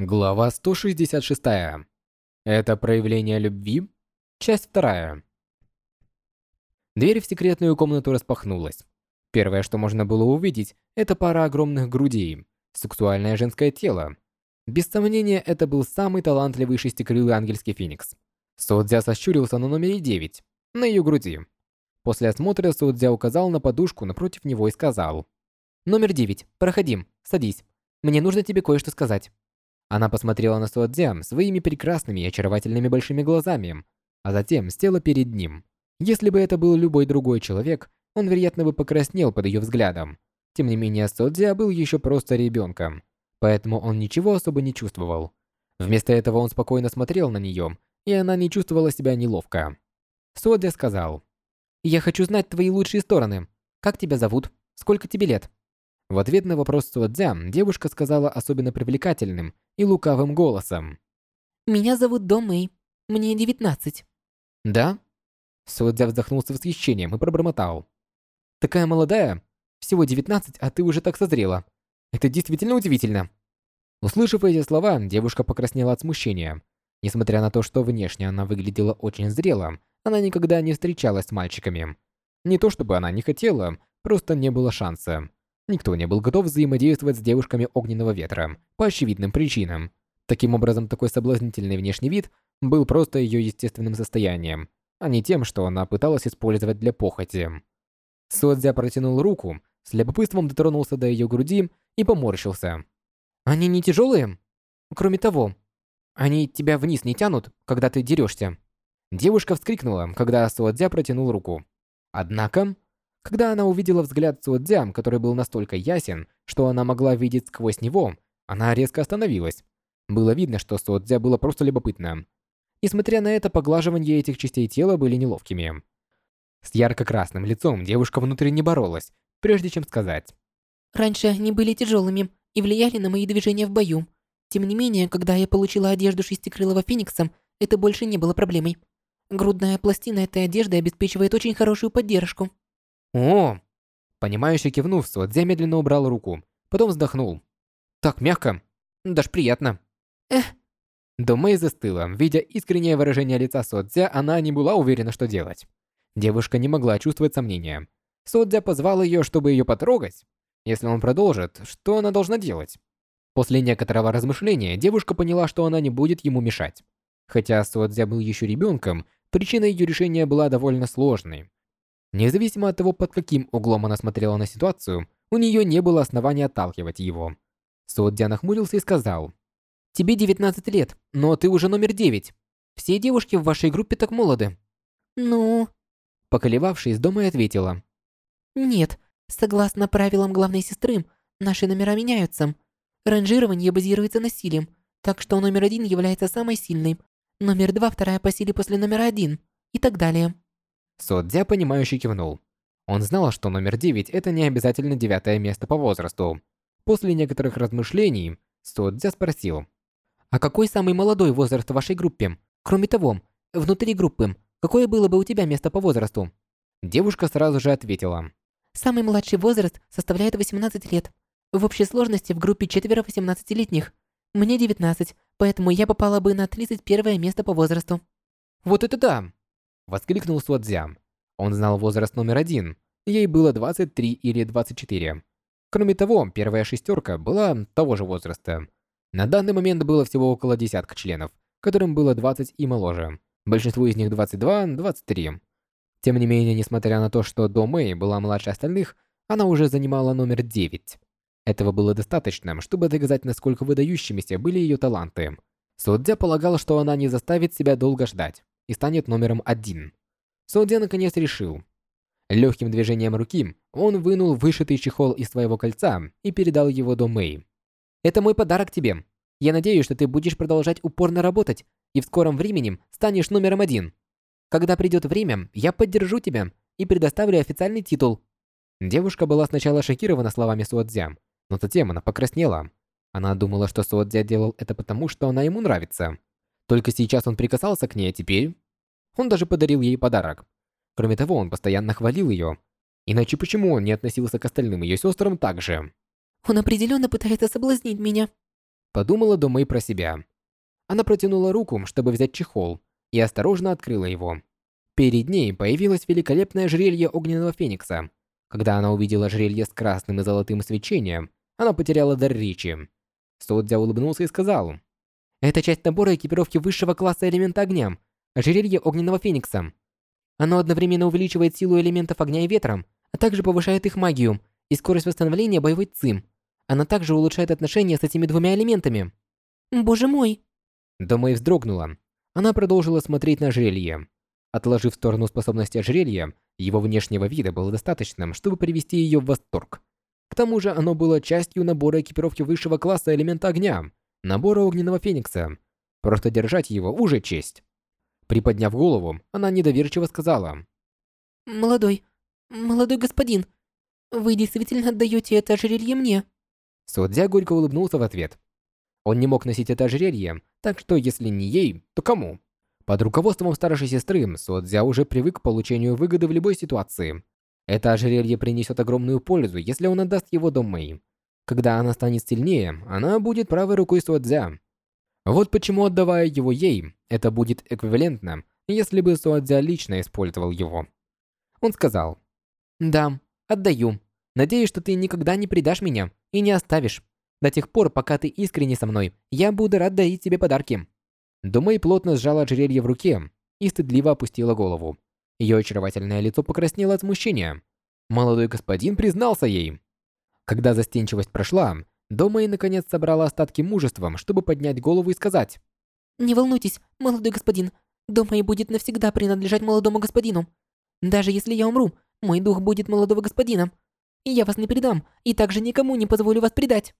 Глава 166. Это проявление любви? Часть вторая. Дверь в секретную комнату распахнулась. Первое, что можно было увидеть, это пара огромных грудей, сексуальное женское тело. Без сомнения, это был самый талантливый шестикрылый ангельский феникс. Содзя сощурился на номере 9, на ее груди. После осмотра Содзя указал на подушку напротив него и сказал. «Номер 9, проходим, садись. Мне нужно тебе кое-что сказать». Она посмотрела на Суадзя своими прекрасными и очаровательными большими глазами, а затем села перед ним. Если бы это был любой другой человек, он, вероятно, бы покраснел под ее взглядом. Тем не менее, Содзя был еще просто ребенком, поэтому он ничего особо не чувствовал. Вместо этого он спокойно смотрел на нее, и она не чувствовала себя неловко. Содзя сказал, «Я хочу знать твои лучшие стороны. Как тебя зовут? Сколько тебе лет?» В ответ на вопрос Суадзя девушка сказала особенно привлекательным и лукавым голосом. «Меня зовут До Мэй. Мне 19». «Да?» Суадзя вздохнул с восхищением и пробормотал. «Такая молодая? Всего 19, а ты уже так созрела. Это действительно удивительно». Услышав эти слова, девушка покраснела от смущения. Несмотря на то, что внешне она выглядела очень зрело, она никогда не встречалась с мальчиками. Не то чтобы она не хотела, просто не было шанса. Никто не был готов взаимодействовать с девушками огненного ветра по очевидным причинам. Таким образом, такой соблазнительный внешний вид был просто ее естественным состоянием, а не тем, что она пыталась использовать для похоти. Содзя протянул руку, с любопытством дотронулся до ее груди и поморщился. «Они не тяжелые? Кроме того, они тебя вниз не тянут, когда ты дерешься?» Девушка вскрикнула, когда Содзя протянул руку. Однако, когда она увидела взгляд Цуодзям, который был настолько ясен, что она могла видеть сквозь него, она резко остановилась. Было видно, что Суодзя было просто любопытно. Несмотря на это, поглаживание этих частей тела были неловкими. С ярко-красным лицом девушка внутренне боролась, прежде чем сказать. «Раньше они были тяжелыми и влияли на мои движения в бою. Тем не менее, когда я получила одежду шестикрылого феникса, это больше не было проблемой. Грудная пластина этой одежды обеспечивает очень хорошую поддержку». «О!» Понимающе кивнув, Суадзе медленно убрал руку, потом вздохнул. «Так мягко. Даже приятно». «Эх». Домэй застыла. Видя искреннее выражение лица Содзя, она не была уверена, что делать. Девушка не могла чувствовать сомнения. Содзя позвал ее, чтобы ее потрогать. Если он продолжит, что она должна делать? После некоторого размышления девушка поняла, что она не будет ему мешать. Хотя Содзя был еще ребенком, причина ее решения была довольно сложной. Независимо от того, под каким углом она смотрела на ситуацию, у нее не было основания отталкивать его. Судья нахмурился и сказал, «Тебе 19 лет, но ты уже номер 9. Все девушки в вашей группе так молоды». «Ну...» Поколебавшись, дома и ответила. «Нет, согласно правилам главной сестры, наши номера меняются. Ранжирование базируется на силе, так что номер один является самой сильной, номер два вторая по силе после номера один и так далее». Содзя, понимающе кивнул. Он знал, что номер 9 это не обязательно девятое место по возрасту. После некоторых размышлений, Содзя спросил. «А какой самый молодой возраст в вашей группе? Кроме того, внутри группы, какое было бы у тебя место по возрасту?» Девушка сразу же ответила. «Самый младший возраст составляет 18 лет. В общей сложности в группе четверо 18-летних. Мне 19, поэтому я попала бы на 31 место по возрасту». «Вот это да!» Воскликнул Суадзя. Он знал возраст номер один. Ей было 23 или 24. Кроме того, первая шестерка была того же возраста. На данный момент было всего около десятка членов, которым было 20 и моложе. Большинству из них 22-23. Тем не менее, несмотря на то, что До Мэй была младше остальных, она уже занимала номер 9. Этого было достаточно, чтобы доказать, насколько выдающимися были ее таланты. Судья полагал, что она не заставит себя долго ждать и станет номером один. Солдя наконец решил. Легким движением руки он вынул вышитый чехол из своего кольца и передал его до Мэй. «Это мой подарок тебе. Я надеюсь, что ты будешь продолжать упорно работать и в скором времени станешь номером один. Когда придет время, я поддержу тебя и предоставлю официальный титул». Девушка была сначала шокирована словами Суодзя, но затем она покраснела. Она думала, что Суодзя делал это потому, что она ему нравится. Только сейчас он прикасался к ней, а теперь... Он даже подарил ей подарок. Кроме того, он постоянно хвалил ее. Иначе почему он не относился к остальным ее сестрам так же? «Он определенно пытается соблазнить меня». Подумала Домэй про себя. Она протянула руку, чтобы взять чехол, и осторожно открыла его. Перед ней появилось великолепное ожерелье огненного феникса. Когда она увидела ожерелье с красным и золотым свечением, она потеряла дар речи. Содзя улыбнулся и сказал, «Это часть набора экипировки высшего класса элемента огня, ожерелье огненного феникса. Оно одновременно увеличивает силу элементов огня и ветра, а также повышает их магию и скорость восстановления боевой цим. Оно также улучшает отношения с этими двумя элементами». «Боже мой!» Домэй вздрогнула. Она продолжила смотреть на ожерелье. Отложив в сторону способности ожерелья, его внешнего вида было достаточным, чтобы привести ее в восторг. К тому же оно было частью набора экипировки высшего класса элемента огня, набора огненного феникса. Просто держать его уже честь. Приподняв голову, она недоверчиво сказала. «Молодой, молодой господин, вы действительно отдаете это ожерелье мне?» Содзя горько улыбнулся в ответ. Он не мог носить это ожерелье, так что если не ей, то кому? Под руководством старшей сестры Содзя уже привык к получению выгоды в любой ситуации. Это ожерелье принесет огромную пользу, если он отдаст его до Мэй. Когда она станет сильнее, она будет правой рукой Суадзя. Вот почему, отдавая его ей, это будет эквивалентно, если бы Суадзя лично использовал его. Он сказал, «Да, отдаю. Надеюсь, что ты никогда не предашь меня и не оставишь. До тех пор, пока ты искренне со мной, я буду рад дарить тебе подарки». Думай плотно сжала ожерелье в руке и стыдливо опустила голову. Ее очаровательное лицо покраснело от смущения. Молодой господин признался ей. Когда застенчивость прошла, Домэй наконец собрала остатки мужества, чтобы поднять голову и сказать. «Не волнуйтесь, молодой господин. Домэй будет навсегда принадлежать молодому господину. Даже если я умру, мой дух будет молодого господина. И я вас не предам, и также никому не позволю вас предать».